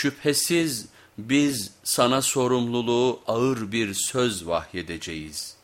Şüphesiz biz sana sorumluluğu ağır bir söz vahyedeceğiz.''